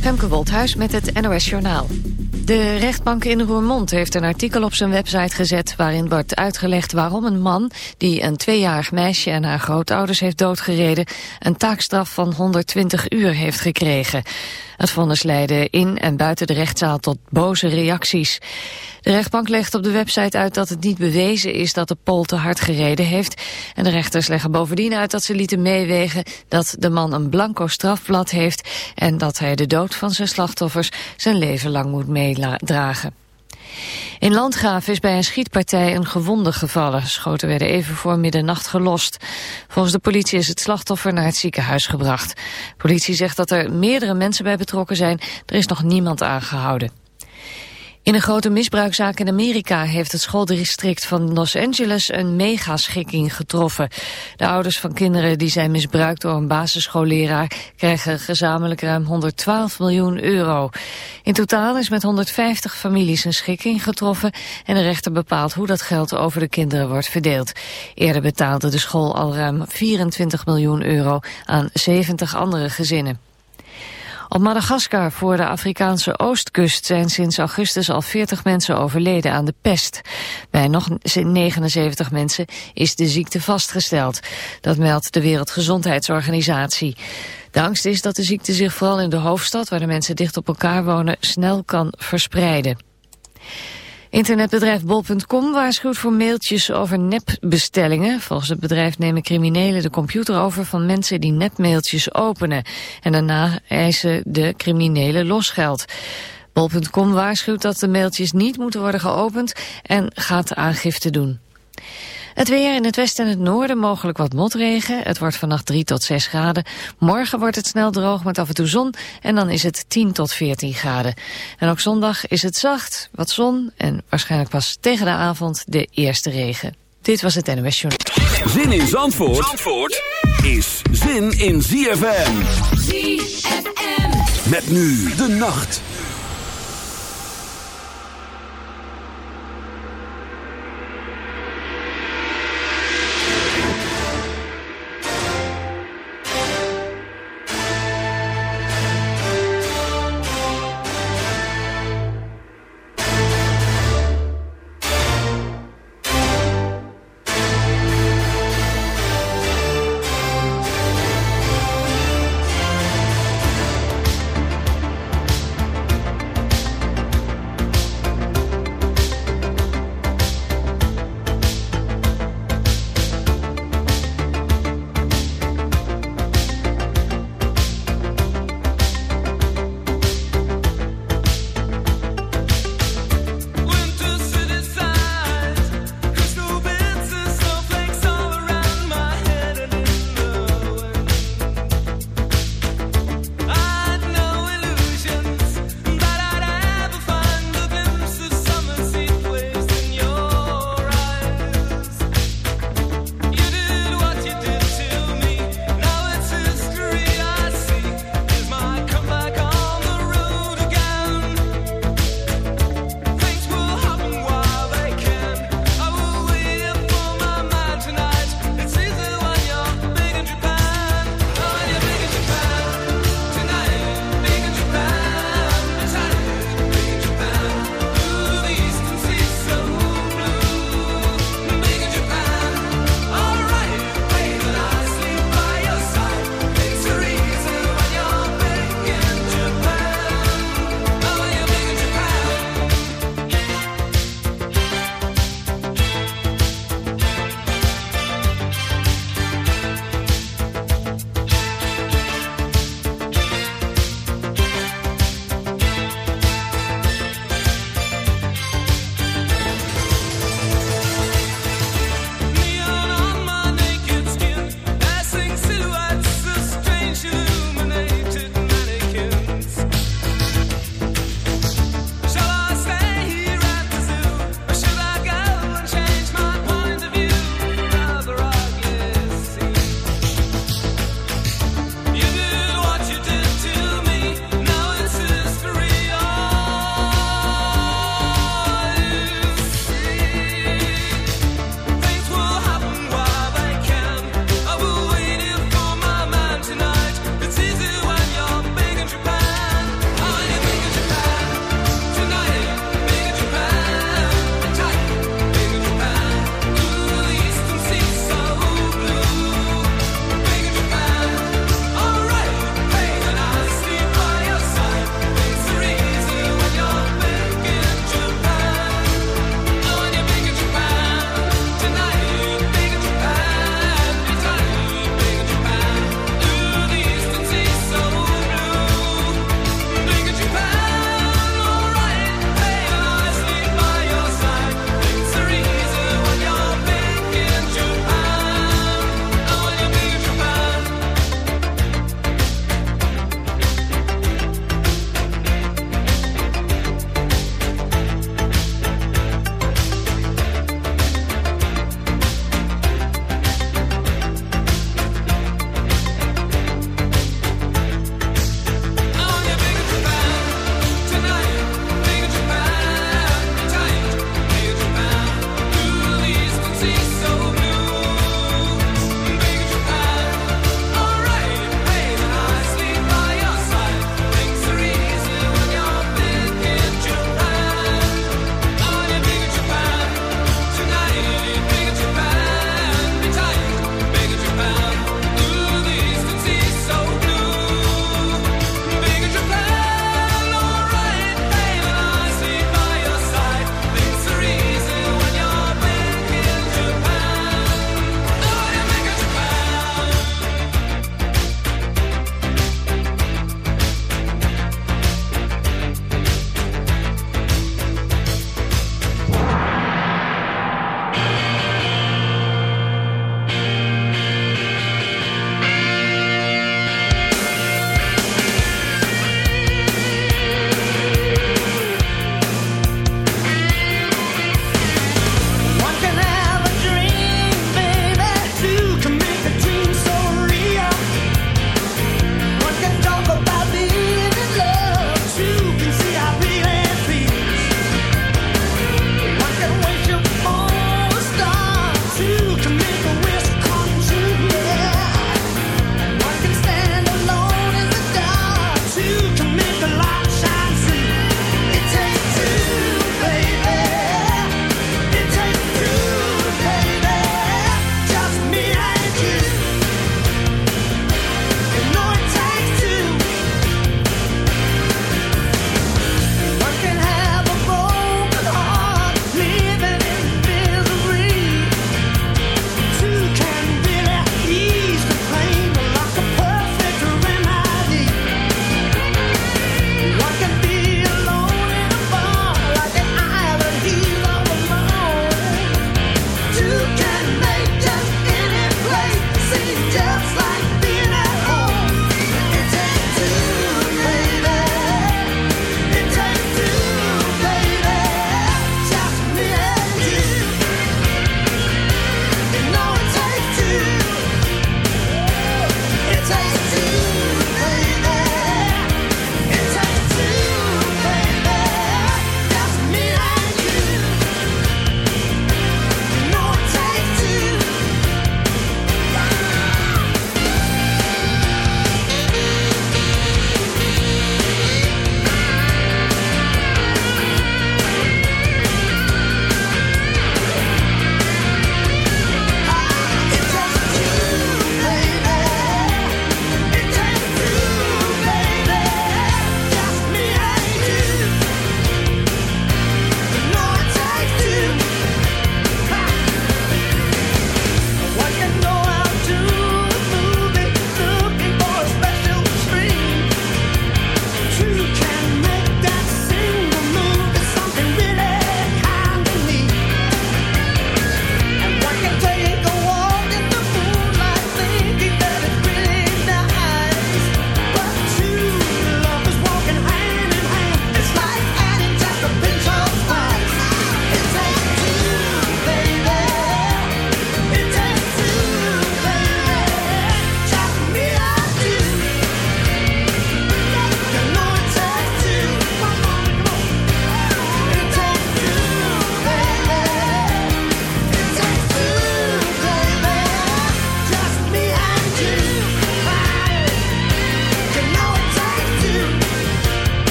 Femke Wolthuis met het NOS Journaal. De rechtbank in Roermond heeft een artikel op zijn website gezet... waarin wordt uitgelegd waarom een man die een tweejarig meisje... en haar grootouders heeft doodgereden... een taakstraf van 120 uur heeft gekregen. Het vonnis leidde in en buiten de rechtszaal tot boze reacties. De rechtbank legt op de website uit dat het niet bewezen is dat de Pool te hard gereden heeft. En de rechters leggen bovendien uit dat ze lieten meewegen dat de man een blanco strafblad heeft en dat hij de dood van zijn slachtoffers zijn leven lang moet meedragen. In Landgraaf is bij een schietpartij een gewonde gevallen. Schoten werden even voor middernacht gelost. Volgens de politie is het slachtoffer naar het ziekenhuis gebracht. Politie zegt dat er meerdere mensen bij betrokken zijn. Er is nog niemand aangehouden. In een grote misbruikzaak in Amerika heeft het schooldistrict van Los Angeles een megaschikking getroffen. De ouders van kinderen die zijn misbruikt door een basisschoolleraar krijgen gezamenlijk ruim 112 miljoen euro. In totaal is met 150 families een schikking getroffen en de rechter bepaalt hoe dat geld over de kinderen wordt verdeeld. Eerder betaalde de school al ruim 24 miljoen euro aan 70 andere gezinnen. Op Madagaskar voor de Afrikaanse oostkust zijn sinds augustus al 40 mensen overleden aan de pest. Bij nog 79 mensen is de ziekte vastgesteld. Dat meldt de Wereldgezondheidsorganisatie. De angst is dat de ziekte zich vooral in de hoofdstad, waar de mensen dicht op elkaar wonen, snel kan verspreiden. Internetbedrijf bol.com waarschuwt voor mailtjes over nepbestellingen. Volgens het bedrijf nemen criminelen de computer over van mensen die nepmailtjes openen. En daarna eisen de criminelen losgeld. Bol.com waarschuwt dat de mailtjes niet moeten worden geopend en gaat aangifte doen. Het weer in het westen en het noorden mogelijk wat motregen. Het wordt vannacht 3 tot 6 graden. Morgen wordt het snel droog met af en toe zon. En dan is het 10 tot 14 graden. En ook zondag is het zacht, wat zon. En waarschijnlijk pas tegen de avond de eerste regen. Dit was het NOS Journal. Zin in Zandvoort, Zandvoort is zin in ZFM. ZFM. Met nu de nacht.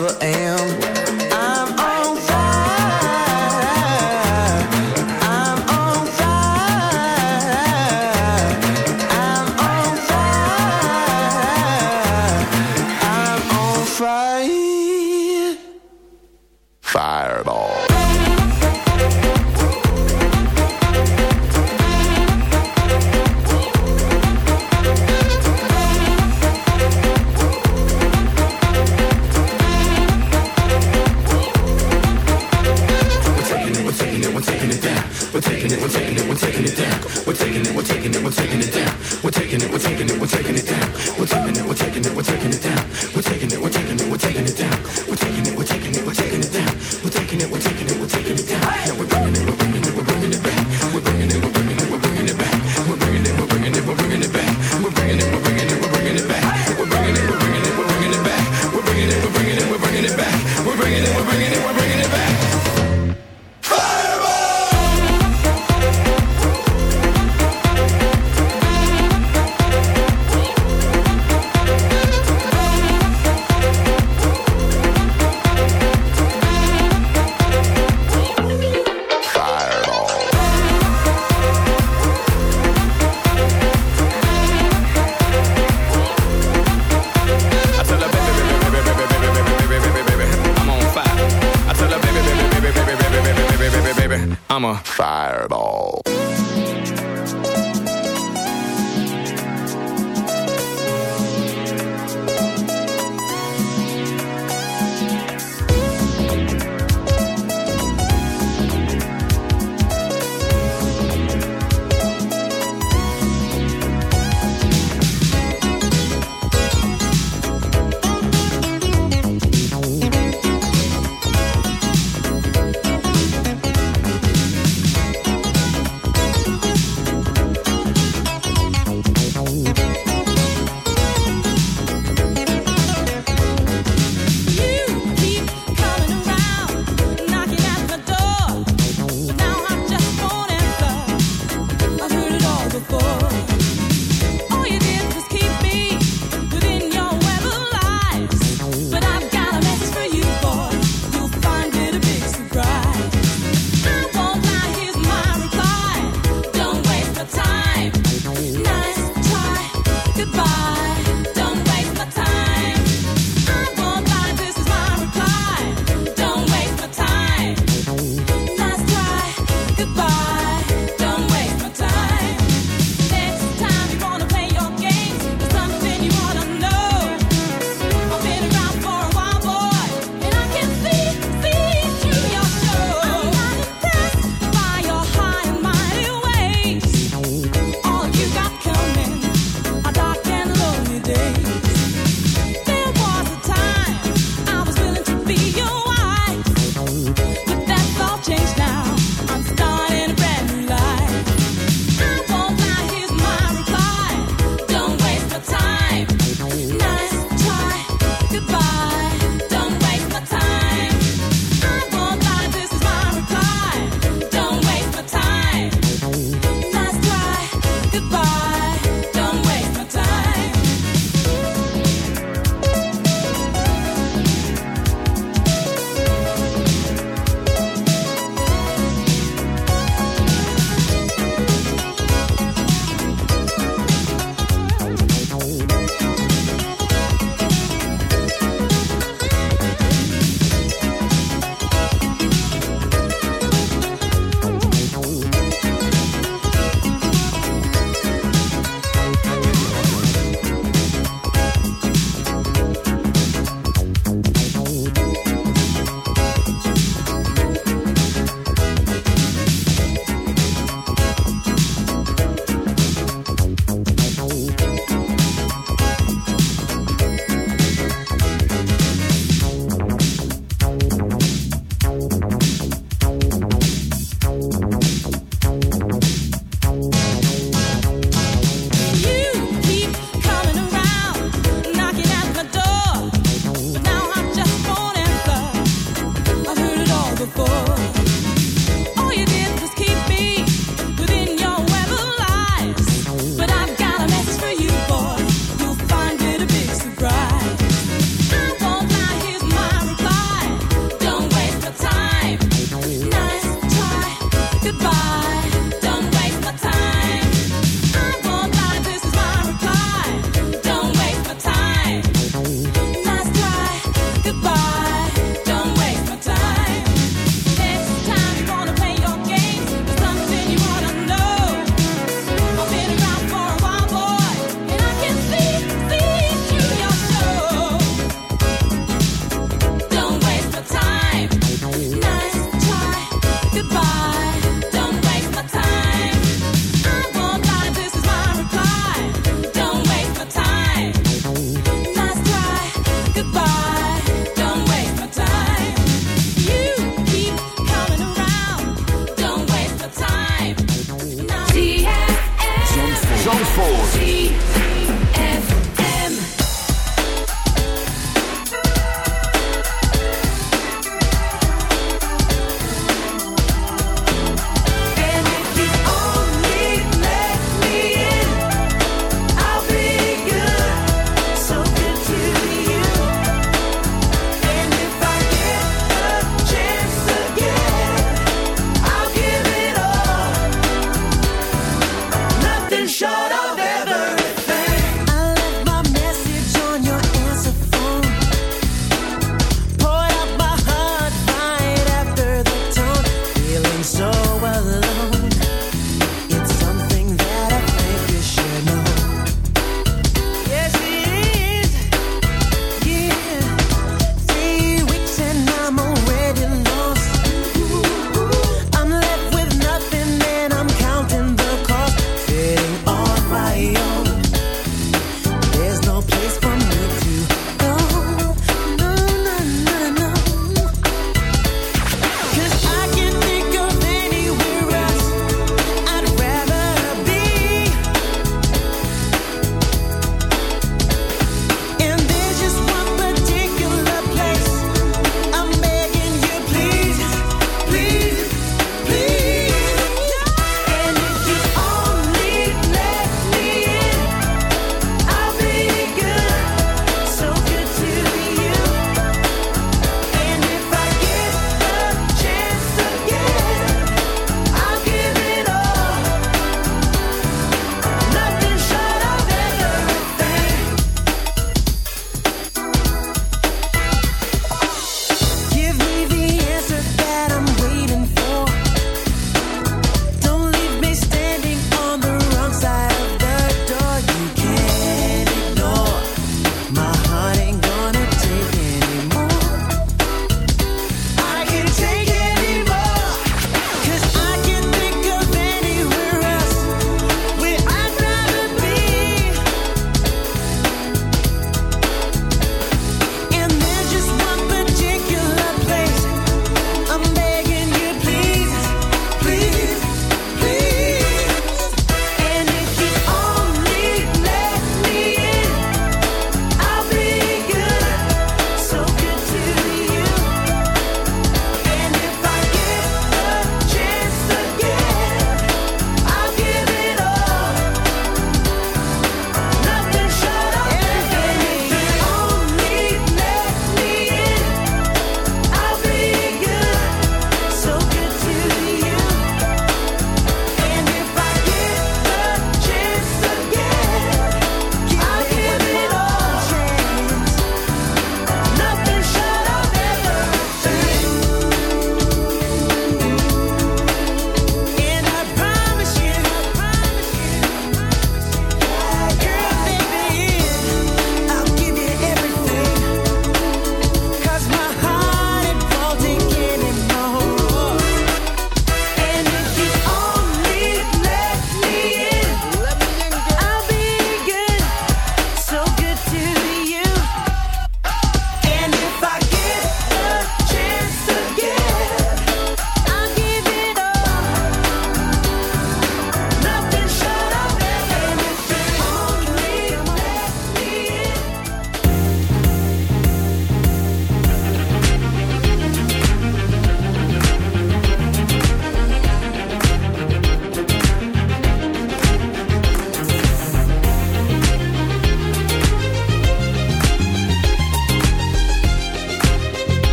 Never am.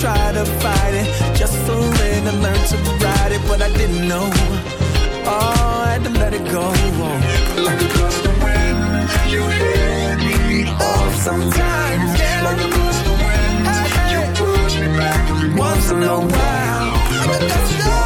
try to fight it. Just surrender, learn to ride it. But I didn't know. Oh, I had to let it go. Like a gust of wind, you hit me off sometimes. Yeah. Like a gust of wind, you push me back once in a while. Like a gust of